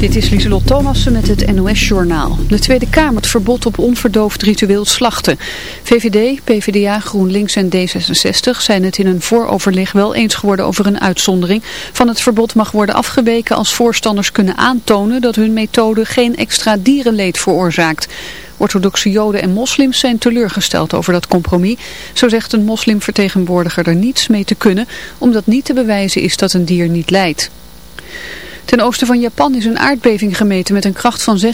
Dit is Lieselot Thomassen met het NOS-journaal. De Tweede Kamer het verbod op onverdoofd ritueel slachten. VVD, PvdA, GroenLinks en D66 zijn het in een vooroverleg wel eens geworden over een uitzondering. Van het verbod mag worden afgeweken als voorstanders kunnen aantonen dat hun methode geen extra dierenleed veroorzaakt. Orthodoxe joden en moslims zijn teleurgesteld over dat compromis. Zo zegt een moslimvertegenwoordiger er niets mee te kunnen, omdat niet te bewijzen is dat een dier niet lijdt. Ten oosten van Japan is een aardbeving gemeten met een kracht van 6,7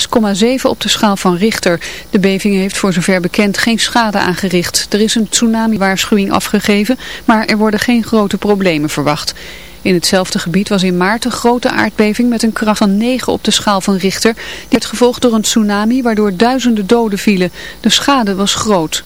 op de schaal van Richter. De beving heeft voor zover bekend geen schade aangericht. Er is een tsunami-waarschuwing afgegeven, maar er worden geen grote problemen verwacht. In hetzelfde gebied was in maart een grote aardbeving met een kracht van 9 op de schaal van Richter. Die werd gevolgd door een tsunami waardoor duizenden doden vielen. De schade was groot.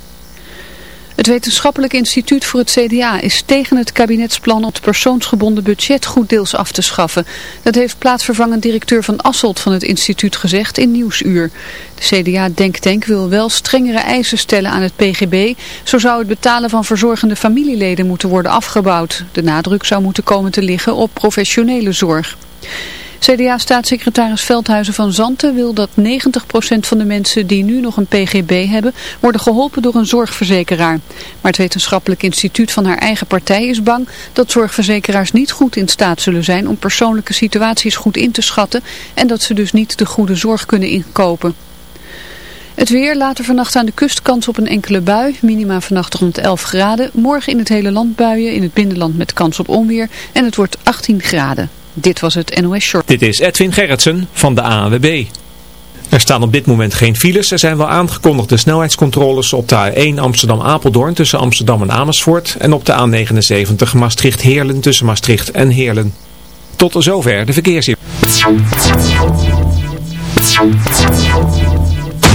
Het Wetenschappelijk Instituut voor het CDA is tegen het kabinetsplan om het persoonsgebonden budget goed deels af te schaffen. Dat heeft plaatsvervangend directeur van Asselt van het instituut gezegd in Nieuwsuur. De CDA-denktank wil wel strengere eisen stellen aan het PGB. Zo zou het betalen van verzorgende familieleden moeten worden afgebouwd. De nadruk zou moeten komen te liggen op professionele zorg. CDA-staatssecretaris Veldhuizen van Zanten wil dat 90% van de mensen die nu nog een PGB hebben, worden geholpen door een zorgverzekeraar. Maar het wetenschappelijk instituut van haar eigen partij is bang dat zorgverzekeraars niet goed in staat zullen zijn om persoonlijke situaties goed in te schatten en dat ze dus niet de goede zorg kunnen inkopen. Het weer, later vannacht aan de kust kans op een enkele bui. Minima vannacht rond 11 graden. Morgen in het hele land buien, in het binnenland met kans op onweer. En het wordt 18 graden. Dit was het NOS Short. Dit is Edwin Gerritsen van de ANWB. Er staan op dit moment geen files. Er zijn wel aangekondigde snelheidscontroles op de A1 Amsterdam-Apeldoorn tussen Amsterdam en Amersfoort. En op de A79 Maastricht-Heerlen tussen Maastricht en Heerlen. Tot zover de verkeersinformatie.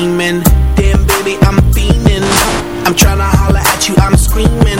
Dreaming Damn baby, I'm fiending. I'm trying to holler at you, I'm screaming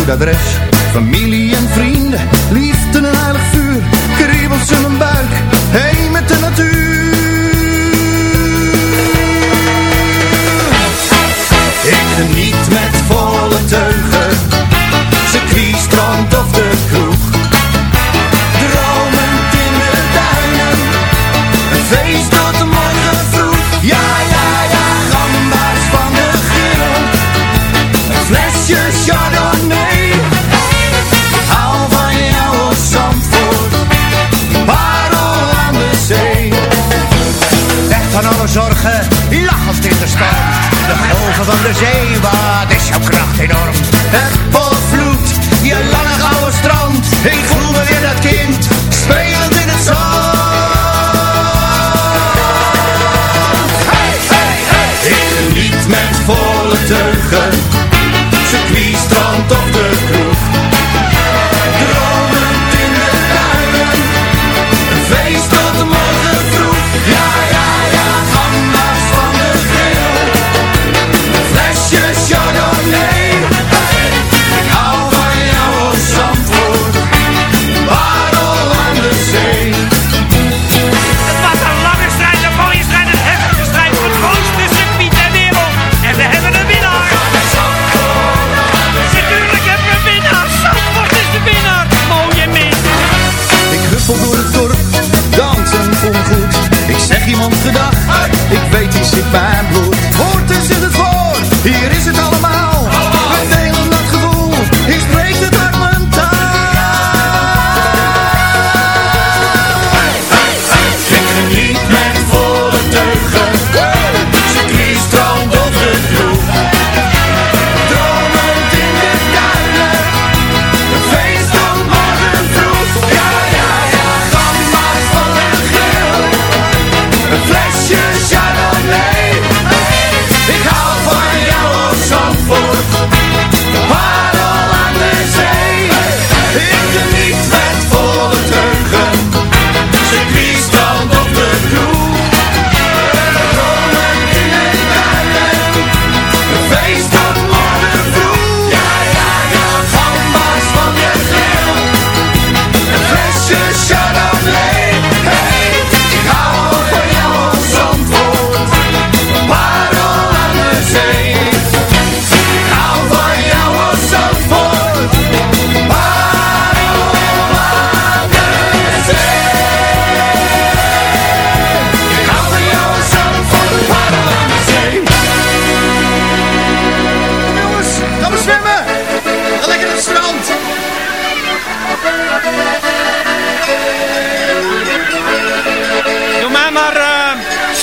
goed adres. Familie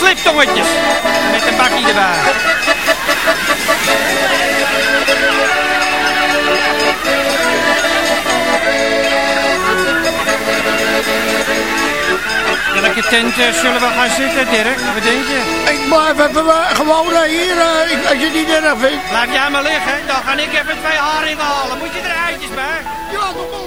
sliptongetjes. Met een bakkie erbij. Welke tent zullen we gaan zitten, Dirk? Wat denk je? Ik, maar we, hebben gewoon eh, hier, eh, als je het niet erg vindt. Laat jij maar liggen, dan ga ik even twee haringen halen. Moet je er eitjes bij? Ja.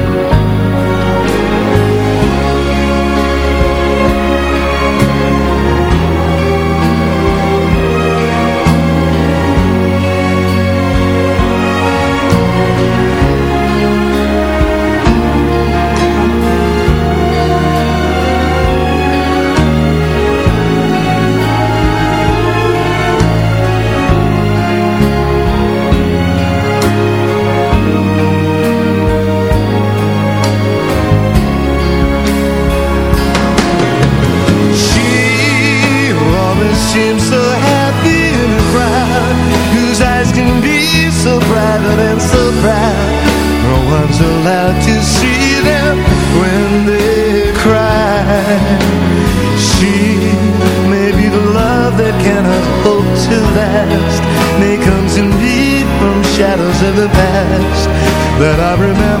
That I remember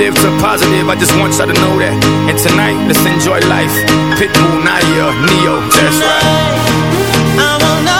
Negative to positive, I just want y'all to know that. And tonight, let's enjoy life. Pitbull, Nayer, Ne-Yo, that's right. Grab